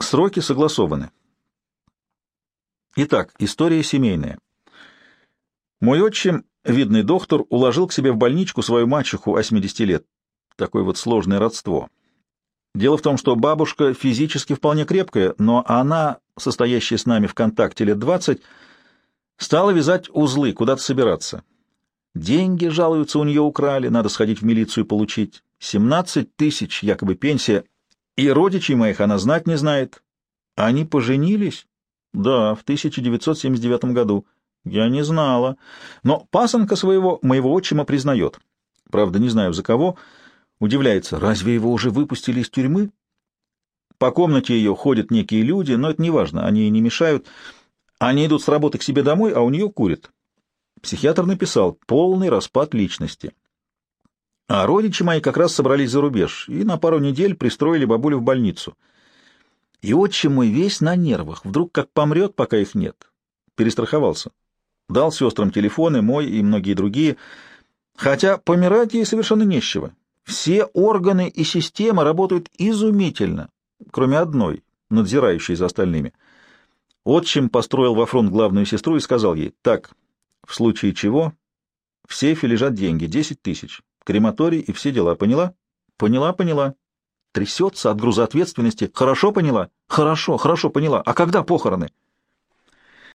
Сроки согласованы. Итак, история семейная. Мой отчим, видный доктор, уложил к себе в больничку свою мачеху 80 лет. Такое вот сложное родство. Дело в том, что бабушка физически вполне крепкая, но она, состоящая с нами в контакте лет 20, стала вязать узлы, куда-то собираться. Деньги, жалуются, у нее украли, надо сходить в милицию получить. 17 тысяч, якобы пенсия, и родичей моих она знать не знает. Они поженились? Да, в 1979 году. Я не знала. Но пасынка своего, моего отчима, признает. Правда, не знаю за кого. Удивляется, разве его уже выпустили из тюрьмы? По комнате ее ходят некие люди, но это не важно, они ей не мешают. Они идут с работы к себе домой, а у нее курят. Психиатр написал «полный распад личности». А родичи мои как раз собрались за рубеж и на пару недель пристроили бабулю в больницу. И отчим мой весь на нервах, вдруг как помрет, пока их нет. Перестраховался. Дал сестрам телефоны, мой и многие другие, хотя помирать ей совершенно нечего. Все органы и системы работают изумительно, кроме одной, надзирающей за остальными. Отчим построил во фронт главную сестру и сказал ей, так, в случае чего в сейфе лежат деньги, десять тысяч крематорий и все дела. Поняла? Поняла, поняла. Трясется от груза ответственности. Хорошо поняла? Хорошо, хорошо поняла. А когда похороны?